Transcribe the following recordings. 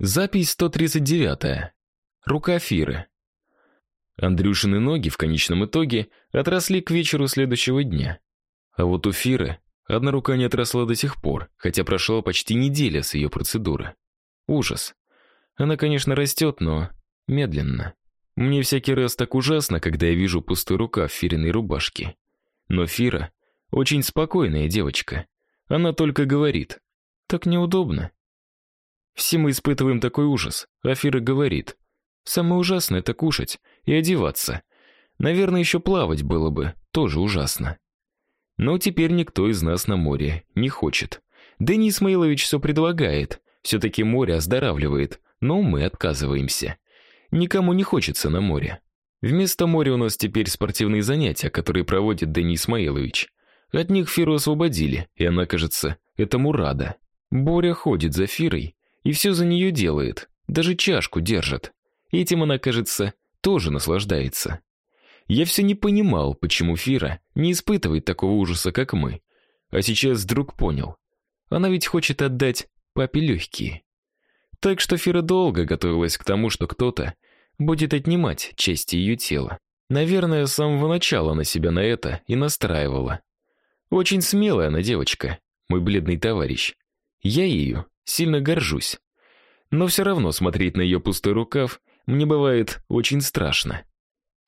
Запись 139. Рука Фиры. Андрюшины ноги в конечном итоге отросли к вечеру следующего дня. А вот у Фиры одна рука не отросла до сих пор, хотя прошла почти неделя с ее процедуры. Ужас. Она, конечно, растет, но медленно. Мне всякий раз так ужасно, когда я вижу пустой рукав Фириной рубашки. Но Фира очень спокойная девочка. Она только говорит: "Так неудобно". Все мы испытываем такой ужас. Афира говорит: "Самое ужасное это кушать и одеваться. Наверное, еще плавать было бы тоже ужасно". Но теперь никто из нас на море не хочет. Денис Исмаилович все предлагает. все таки море оздоравливает, но мы отказываемся. Никому не хочется на море. Вместо моря у нас теперь спортивные занятия, которые проводит Денис Исмаилович. От них Фиру освободили, и она, кажется, этому рада. Боря ходит за Фирой и все за нее делает, даже чашку держит. Этим она, кажется, тоже наслаждается. Я все не понимал, почему Фира не испытывает такого ужаса, как мы. А сейчас вдруг понял. Она ведь хочет отдать папе легкие. Так что Фира долго готовилась к тому, что кто-то будет отнимать части ее тела. Наверное, с самого начала она себя на это и настраивала. Очень смелая она девочка, мой бледный товарищ. Я ею сильно горжусь. Но все равно смотреть на ее пустой рукав мне бывает очень страшно.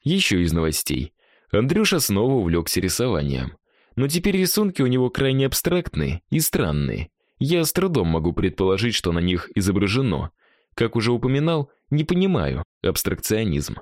Еще из новостей. Андрюша снова увлекся рисованием. Но теперь рисунки у него крайне абстрактные и странные. Я с трудом могу предположить, что на них изображено. Как уже упоминал, не понимаю абстракционизм.